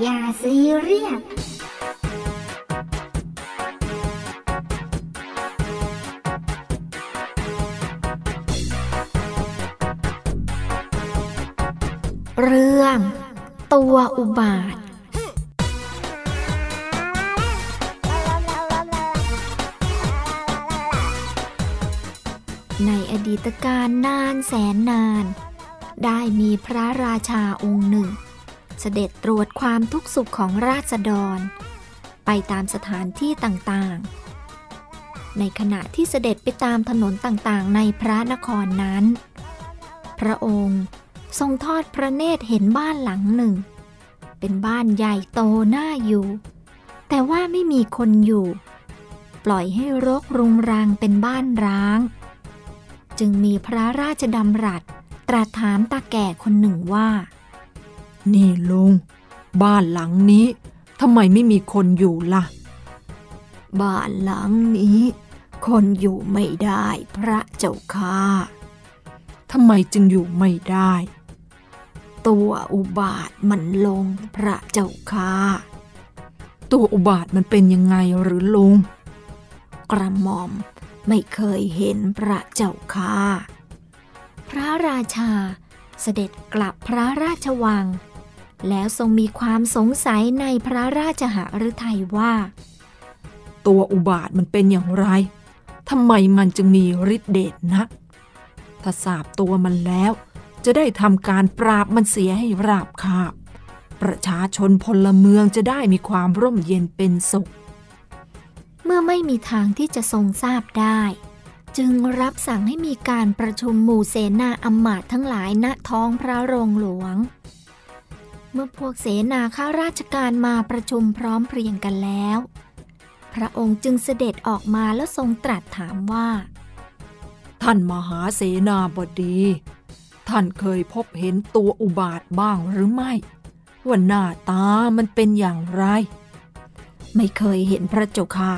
อย่าซีเรียสเรื่อง ตัวอุบาท ในอดีตการนานแสนนาน ได้มีพระราชาองค์หนึ่ง เสด็จตรวจความทุกข์สุขของราษฎร ไปตามสถานที่ต่างๆ ในขณะที่เสด็จไปตามถนนต่างๆ ในพระนครนั้น พระองค์ทรงทอดพระเนตรเห็นบ้านหลังหนึ่ง เป็นบ้านใหญ่โตน่าอยู่ แต่ว่าไม่มีคนอยู่ ปล่อยให้รกรุงรังเป็นบ้านร้าง จึงมีพระราชดำรัสตรัสถามตาแก่คนหนึ่งว่า นี่ลุง บ้านหลังนี้ทำไมไม่มีคนอยู่ล่ะ บ้านหลังนี้ คนอยู่ไม่ได้พระเจ้าค่ะทำไมจึงอยู่ไม่ได้ ตัวอุบาทมันลงพระเจ้าค่ะตัวอุบาทมันเป็นยังไงหรือลุง กระหม่อมไม่เคยเห็นพระเจ้าค่ะ พระราชาเสด็จกลับพระราชวัง แล้วทรงมีความสงสัยในพระราชหฤทัยว่า ตัวอุบาทมันเป็นอย่างไรทำไมมันจึงมีฤทธิเดชนัก ถ้าสาบตัวมันแล้ว จะได้ทำการปราบมันเสียให้ราบคาบ ประชาชนพลเมืองจะได้มีความร่มเย็นเป็นสุข เมื่อไม่มีทางที่จะทรงทราบได้ จึงรับสั่งให้มีการประชุมหมู่เสนาอำมาตย์ทั้งหลายณท้องพระโรงหลวง เมื่อพวกเสนาข้าราชการมาประชุมพร้อมเพรียงกันแล้ว พระองค์จึงเสด็จออกมาแล้วทรงตรัสถามว่า ท่านมหาเสนาบดี ท่านเคยพบเห็นตัวอุบาทบ้างหรือไม่ ว่าหน้าตามันเป็นอย่างไร ไม่เคยเห็นพระเจ้าค่ะ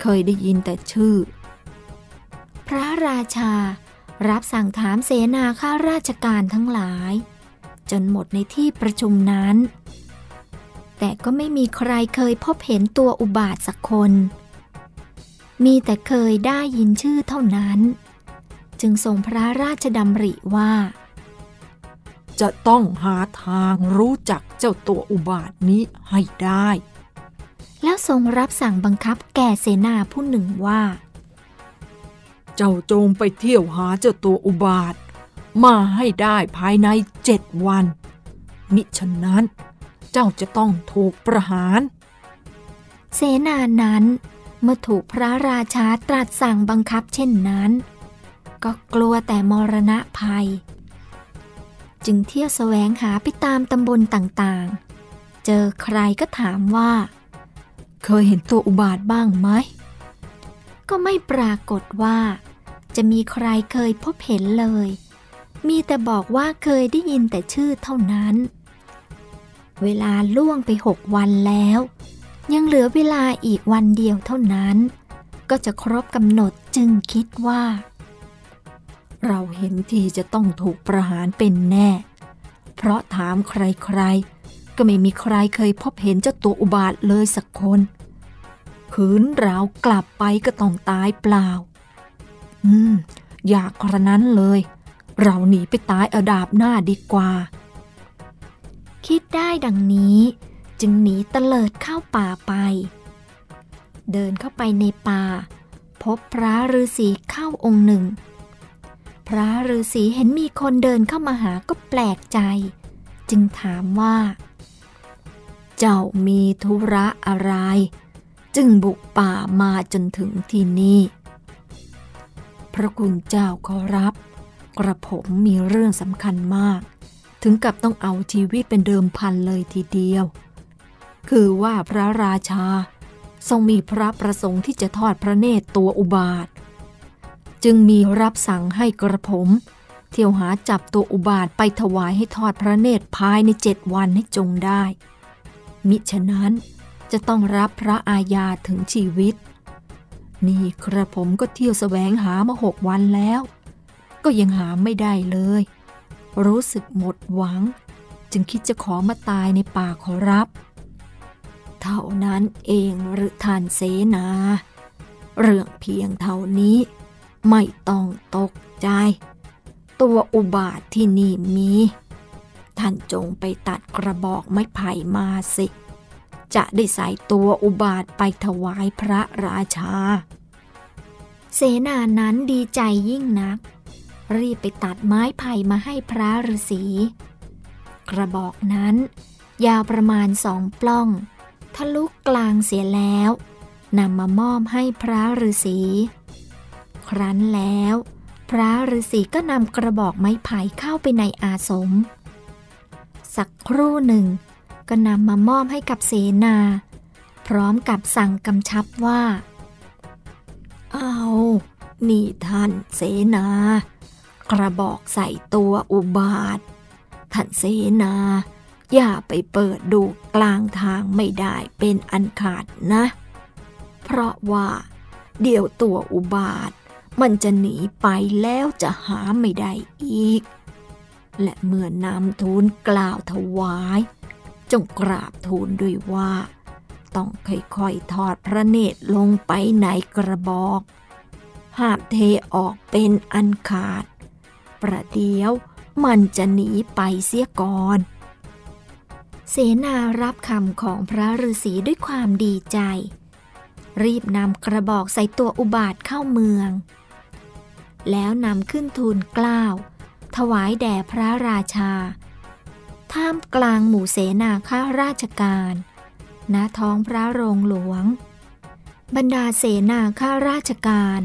เคยได้ยินแต่ชื่อ พระราชารับสั่งถามเสนาข้าราชการทั้งหลาย จนหมดในที่ประชุมนั้น แต่ก็ไม่มีใครเคยพบเห็นตัวอุบาทสักคน มีแต่เคยได้ยินชื่อเท่านั้น จึงทรงพระราชดำริว่า จะต้องหาทางรู้จักเจ้าตัวอุบาทนี้ให้ได้ แล้วทรงรับสั่งบังคับแก่เสนาผู้หนึ่งว่า เจ้าจงไปเที่ยวหาเจ้าตัวอุบาท มาให้ได้ภายในเจ็ดวัน มิฉะนั้น เจ้าจะต้องถูกประหาร เสนานั้นเมื่อถูกพระราชาตรัสสั่งบังคับเช่นนั้น ก็กลัวแต่มรณะภัย จึงเที่ยวแสวงหาไปตามตำบลต่างๆ เจอใครก็ถามว่า เคยเห็นตัวอุบาทบ้างไหม ก็ไม่ปรากฏว่า จะมีใครเคยพบเห็นเลย มีแต่บอกว่าเคยได้ยินแต่ชื่อเท่านั้น เวลาล่วงไปหกวันแล้ว ยังเหลือเวลาอีกวันเดียวเท่านั้น ก็จะครบกำหนดจึงคิดว่า เราเห็นทีจะต้องถูกประหารเป็นแน่ เพราะถามใครๆ ก็ไม่มีใครเคยพบเห็นเจ้าตัวอุบาทเลยสักคนขืนเรากลับไปก็ต้องตายเปล่า อืม อยากกระนั้นเลย เราหนีไปตายเอาดาบหน้าดีกว่า คิดได้ดังนี้จึงหนีเตลิดเข้าป่าไป เดินเข้าไปในป่า พบพระฤาษีเข้าองค์หนึ่ง พระฤาษีเห็นมีคนเดินเข้ามาหาก็แปลกใจ จึงถามว่า เจ้ามีธุระอะไร จึงบุกป่ามาจนถึงที่นี่ พระคุณเจ้าขอรับ กระผมมีเรื่องสำคัญมาก ถึงกับต้องเอาชีวิตเป็นเดิมพันเลยทีเดียว คือว่าพระราชา ทรงมีพระประสงค์ที่จะทอดพระเนตรตัวอุบาท จึงมีรับสั่งให้กระผม เที่ยวหาจับตัวอุบาทไปถวายให้ทอดพระเนตรภายในเจ็ดวันให้จงได้ มิฉะนั้นจะต้องรับพระอาญาถึงชีวิต นี่กระผมก็เที่ยวแสวงหามาหกวันแล้ว ก็ยังหาไม่ได้เลย รู้สึกหมดหวัง จึงคิดจะขอมาตายในป่าขอรับ เท่านั้นเองหรือท่านเสนา เรื่องเพียงเท่านี้ ไม่ต้องตกใจ ตัวอุบาทที่นี่มี ท่านจงไปตัดกระบอกไม้ไผ่มาสิ จะได้ใส่ตัวอุบาทไปถวายพระราชาเสนานั้นดีใจยิ่งนัก รีบไปตัดไม้ไผ่มาให้พระฤาษีกระบอกนั้น ยาวประมาณสองปล้อง ทะลุกลางเสียแล้วนำมามอบให้พระฤาษี ครั้นแล้ว พระฤาษีก็นำกระบอกไม้ไผ่เข้าไปในอาสม สักครู่หนึ่ง ก็นำมามอบให้กับเสนา พร้อมกับสั่งกำชับว่า เอา นี่ท่านเสนา กระบอกใส่ตัวอุบาท ท่านเสนา อย่าไปเปิดดูกลางทางไม่ได้เป็นอันขาดนะ เพราะว่า เดี๋ยวตัวอุบาท มันจะหนีไปแล้วจะหาไม่ได้อีก และเมื่อนำทูลกล่าวถวาย จงกราบทูลด้วยว่า ต้องค่อยๆทอดพระเนตรลงไปในกระบอกห้ามเทออกเป็นอันขาด ประเดี๋ยวมันจะหนีไปเสียก่อน เสนารับคำของพระฤาษีด้วยความดีใจ รีบนำกระบอกใส่ตัวอุบาทเข้าเมือง แล้วนำขึ้นทูลกล้าว ถวายแด่พระราชา ท่ามกลางหมู่เสนาข้าราชการณท้องพระโรงหลวง บรรดาเสนาข้าราชการ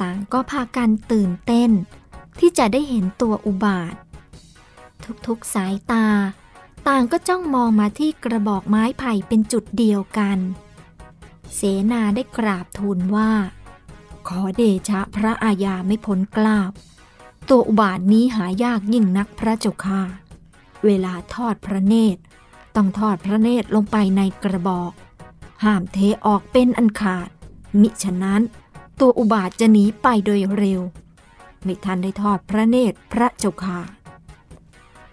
ต่างก็พากันตื่นเต้น ที่จะได้เห็นตัวอุบาท ทุกๆสายตา ต่างก็จ้องมองมาที่กระบอกไม้ไผ่เป็นจุดเดียวกัน เสนาได้กราบทูลว่า ขอเดชะพระอาญาไม่พ้นกล้าวตัวอุบาทนี้หายากยิ่งนักพระเจ้าค่ะ เวลาทอดพระเนตร ต้องทอดพระเนตรลงไปในกระบอก ห้ามเทออกเป็นอันขาด มิฉะนั้นตัวอุบาทจะหนีไปโดยเร็ว ไม่ทันได้ทอดพระเนตรพระเจ้าค่ะ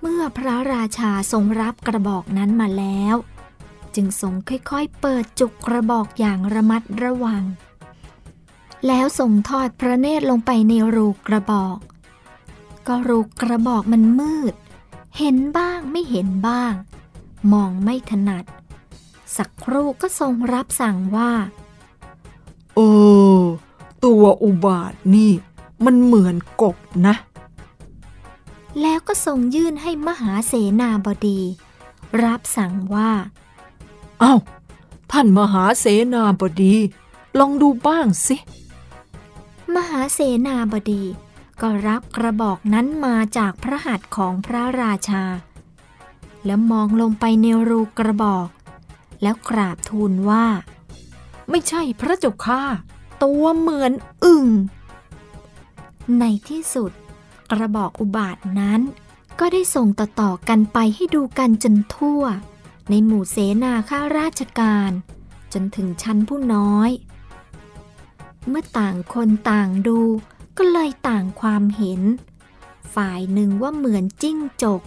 เมื่อพระราชาทรงรับกระบอกนั้นมาแล้ว จึงทรงค่อยๆเปิดจุกกระบอกอย่างระมัดระวัง แล้วส่งทอดพระเนตรลงไปในรูกระบอก ก็รูกระบอกมันมืด เห็นบ้างไม่เห็นบ้าง มองไม่ถนัด สักครู่ก็ทรงรับสั่งว่าเออตัวอุบาทนี่ มันเหมือนกบนะ แล้วก็ทรงยื่นให้มหาเสนาบดี รับสั่งว่า เอา้า ท่านมหาเสนาบดี ลองดูบ้างสิ มหาเสนาบดีก็รับกระบอกนั้นมาจากพระหัตถ์ของพระราชา แล้วมองลงไปในรูกระบอก แล้วกราบทูลว่า ไม่ใช่พระเจ้าค่ะ ตัวเหมือนอึ่ง ในที่สุด กระบอกอุบาทนั้น ก็ได้ส่งต่อๆกันไปให้ดูกันจนทั่ว ในหมู่เสนาข้าราชการ จนถึงชั้นผู้น้อย เมื่อต่างคนต่างดูก็เลยต่างความเห็น ฝ่ายหนึ่งว่าเหมือนจิ้งจก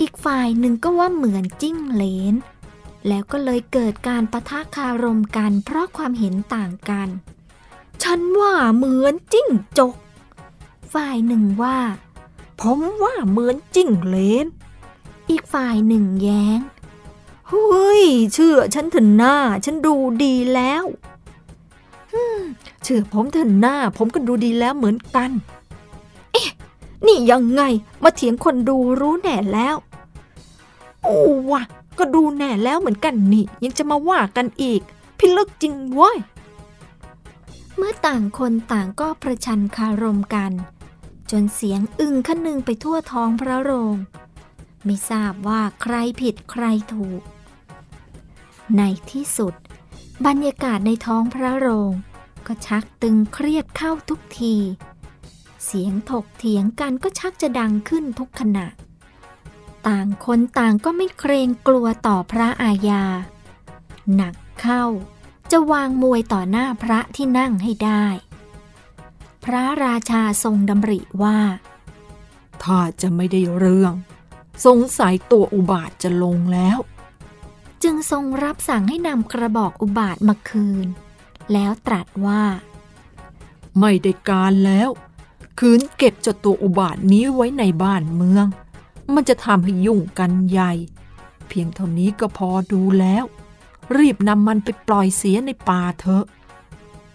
อีกฝ่ายหนึ่งก็ว่าเหมือนจิ้งเหลน แล้วก็เลยเกิดการประทะคารมกันเพราะความเห็นต่างกัน ฉันว่าเหมือนจิ้งจก ฝ่ายหนึ่งว่า ผมว่าเหมือนจิ้งเลน อีกฝ่ายหนึ่งแย้งเฮ้ย เชื่อฉันเถอะหน้า ฉันดูดีแล้วเชื่อผมเถอะหน้า ผมก็ดูดีแล้วเหมือนกัน เอ๊ะ นี่ยังไง มาเถียงคนดูรู้แน่แล้ว โอ้วะก็ดูแน่แล้วเหมือนกันนี่ ยังจะมาว่ากันอีก พิลึกจริงเว้ย เมื่อต่างคนต่างก็ประชันคารมกัน จนเสียงอึงขนึงไปทั่วท้องพระโรง ไม่ทราบว่าใครผิดใครถูก ในที่สุด บรรยากาศในท้องพระโรง ก็ชักตึงเครียดเข้าทุกที เสียงถกเถียงกันก็ชักจะดังขึ้นทุกขณะ ต่างคนต่างก็ไม่เกรงกลัวต่อพระอาญา หนักเข้า จะวางมวยต่อหน้าพระที่นั่งให้ได้ ระราชาทรงดำริว่า ถ้าจะไม่ได้เรื่อง สงสัยตัวอุบาทจะลงแล้ว จึงทรงรับสั่งให้นำกระบอกอุบาทมาคืน แล้วตรัสว่า ไม่ได้การแล้ว คืนเก็บเจ้าตัวอุบาทนี้ไว้ในบ้านเมือง มันจะทำให้ยุ่งกันใหญ่ เพียงเท่านี้ก็พอดูแล้ว รีบนำมันไปปล่อยเสียในป่าเถอะ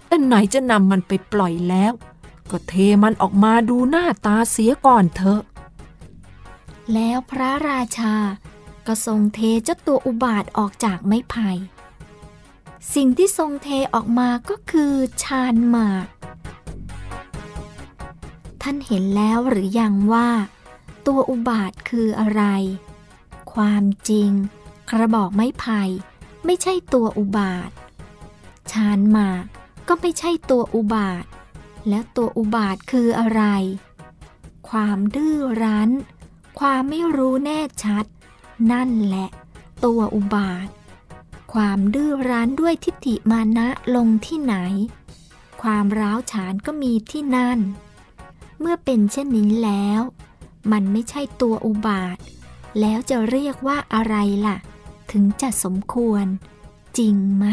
แต่ไหนจะนำมันไปปล่อยแล้ว ก็เทมันออกมาดูหน้าตาเสียก่อนเถอะ แล้วพระราชาก็ทรงเทเจ้าตัวอุบาทออกจากไม้ไผ่สิ่งที่ทรงเทออกมาก็คือชาญหมาก ท่านเห็นแล้วหรือยังว่า ตัวอุบาทคืออะไร ความจริง กระบอกไม้ไผ่ไม่ใช่ตัวอุบาท ชาญหมากก็ไม่ใช่ตัวอุบาท และตัวอุบาทคืออะไร ความดื้อรั้น ความไม่รู้แน่ชัด นั่นแหละ ตัวอุบาท ความดื้อรั้นด้วยทิฏฐิมานะลงที่ไหน ความร้าวฉานก็มีที่นั่น เมื่อเป็นเช่นนี้แล้ว มันไม่ใช่ตัวอุบาท แล้วจะเรียกว่าอะไรล่ะ ถึงจะสมควร จริงไหม